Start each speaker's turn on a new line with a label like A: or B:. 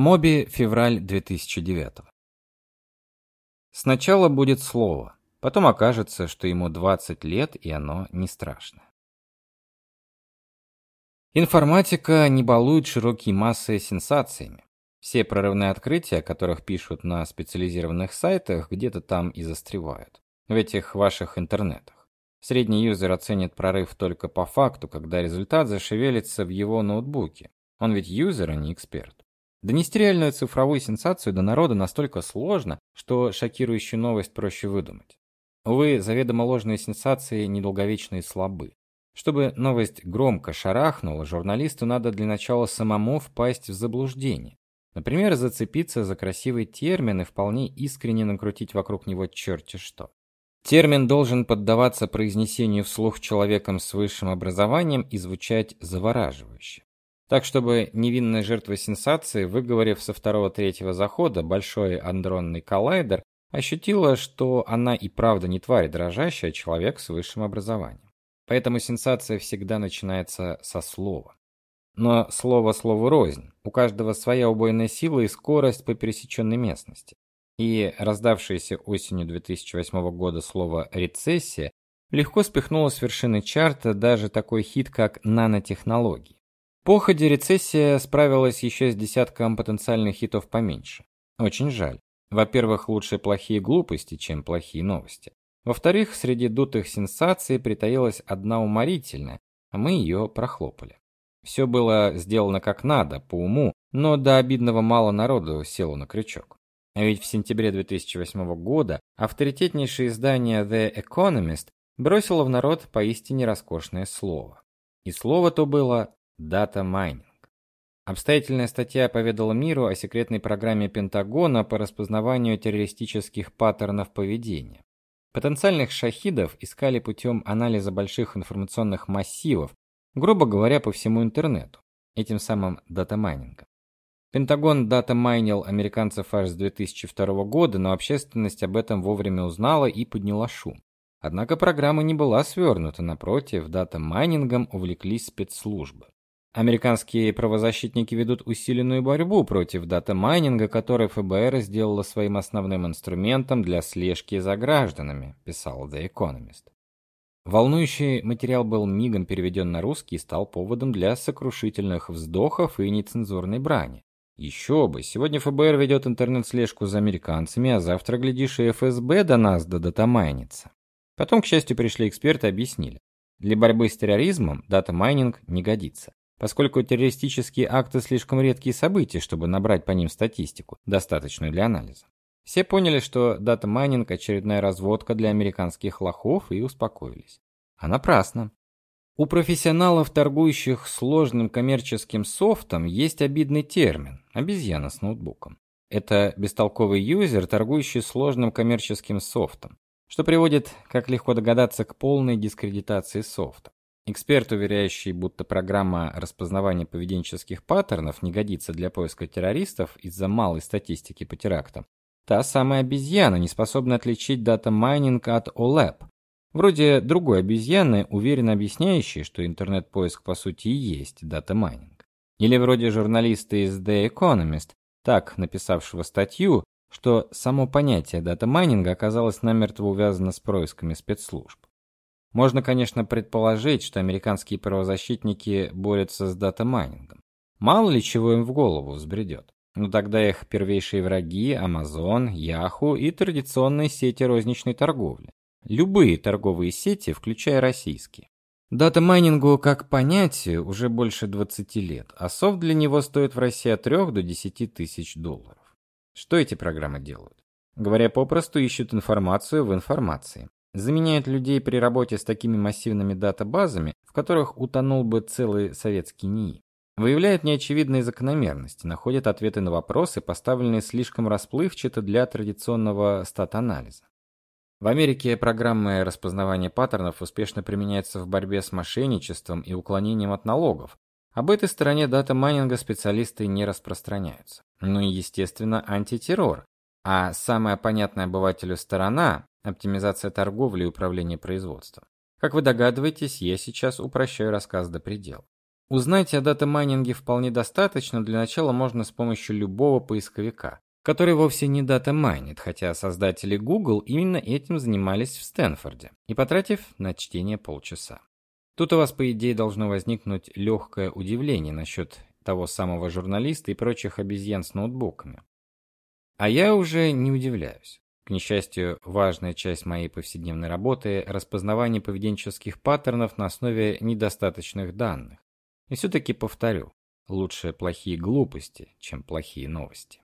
A: Моби, февраль 2009. Сначала будет слово, потом окажется, что ему 20 лет, и оно не страшно. Информатика не балует широкие массы сенсациями. Все прорывные открытия, о которых пишут на специализированных сайтах, где-то там и застревают. В этих ваших интернетах. Средний юзер оценит прорыв только по факту, когда результат зашевелится в его ноутбуке. Он ведь юзер, а не эксперт. Донести реальную цифровую сенсацию до народа настолько сложно, что шокирующую новость проще выдумать. Увы, заведомо ложные сенсации недолговечны и слабы. Чтобы новость громко шарахнула, журналисту надо для начала самому впасть в заблуждение. Например, зацепиться за красивый термин и вполне искренне накрутить вокруг него черти что. Термин должен поддаваться произнесению вслух человеком с высшим образованием и звучать завораживающе. Так, чтобы невинная жертва сенсации, выговорив со второго-третьего захода большой андронный коллайдер, ощутила, что она и правда не тварь дрожащая, а человек с высшим образованием. Поэтому сенсация всегда начинается со слова. Но слово слову рознь. У каждого своя убойная сила и скорость по пересеченной местности. И раздавшееся осенью 2008 года слово рецессия легко спихнуло с вершины чарта даже такой хит, как нанотехнологии. По ходе рецессия справилась еще с десятком потенциальных хитов поменьше. Очень жаль. Во-первых, лучше плохие глупости, чем плохие новости. Во-вторых, среди дутых сенсаций притаилась одна уморительная, а мы ее прохлопали. Все было сделано как надо, по уму, но до обидного мало народу село на крючок. А ведь в сентябре 2008 года авторитетнейшее издание The Economist бросило в народ поистине роскошное слово. И слово то было data mining. Обстоятельная статья поведала миру о секретной программе Пентагона по распознаванию террористических паттернов поведения. Потенциальных шахидов искали путем анализа больших информационных массивов, грубо говоря, по всему интернету, этим самым data mining ом. Пентагон data mine ил американцев аж с 2002 года, но общественность об этом вовремя узнала и подняла шум. Однако программа не была свернута, напротив, data mining ом увлеклись спецслужбы. Американские правозащитники ведут усиленную борьбу против data mining а, который ФБР сделала своим основным инструментом для слежки за гражданами, писал The Economist. Волнующий материал был мигом переведен на русский и стал поводом для сокрушительных вздохов и нецензурной брани. Еще бы, сегодня ФБР ведет интернет-слежку за американцами, а завтра, глядишь, и ФСБ до нас до data mine ится. Потом, к счастью, пришли эксперты и объяснили. Для борьбы с терроризмом data mining не годится поскольку террористические акты слишком редкие события, чтобы набрать по ним статистику, достаточную для анализа. Все поняли, что data mining очередная разводка для американских лохов и успокоились. А напрасно. У профессионалов, торгующих сложным коммерческим софтом, есть обидный термин обезьяна с ноутбуком. Это бестолковый юзер, торгующий сложным коммерческим софтом, что приводит, как легко догадаться, к полной дискредитации софта. Эксперт, уверяющий, будто программа распознавания поведенческих паттернов не годится для поиска террористов из-за малой статистики по терактам. Та самая обезьяна, не способна отличить data mining от OLAP. Вроде другой обезьяны, уверенно объясняющей, что интернет-поиск по сути и есть data mining. Или вроде журналиста из The Economist, так написавшего статью, что само понятие data mining а оказалось намертво увязано с происками спецслужб. Можно, конечно, предположить, что американские правозащитники борются с data mining ом. Мало ли чего им в голову взбредет. Но тогда их первейшие враги Amazon, Yahoo и традиционные сети розничной торговли. Любые торговые сети, включая российские. Data mining у как понятию уже больше 20 лет, а софт для него стоит в России от 3 до 10 тысяч долларов. Что эти программы делают? Говоря попросту, ищут информацию в информации заменяют людей при работе с такими массивными датабазами, в которых утонул бы целый советский НИИ. Выявляют неочевидные закономерности, находят ответы на вопросы, поставленные слишком расплывчато для традиционного стат-анализа. В Америке программы распознавания паттернов успешно применяются в борьбе с мошенничеством и уклонением от налогов. Об этой стороне дата-майнинга специалисты не распространяются. Ну и, естественно, антитеррор. А самая понятная обывателю сторона оптимизация торговли и управление производством. Как вы догадываетесь, я сейчас упрощаю рассказ до предела. Узнать о дата-майнинге вполне достаточно, для начала можно с помощью любого поисковика, который вовсе не дата-майнит, хотя создатели Google именно этим занимались в Стэнфорде, и потратив на чтение полчаса. Тут у вас, по идее, должно возникнуть легкое удивление насчет того самого журналиста и прочих обезьян с ноутбуками. А я уже не удивляюсь. К несчастью, важная часть моей повседневной работы – распознавание поведенческих паттернов на основе недостаточных данных. И все-таки повторю, лучше плохие глупости, чем плохие новости.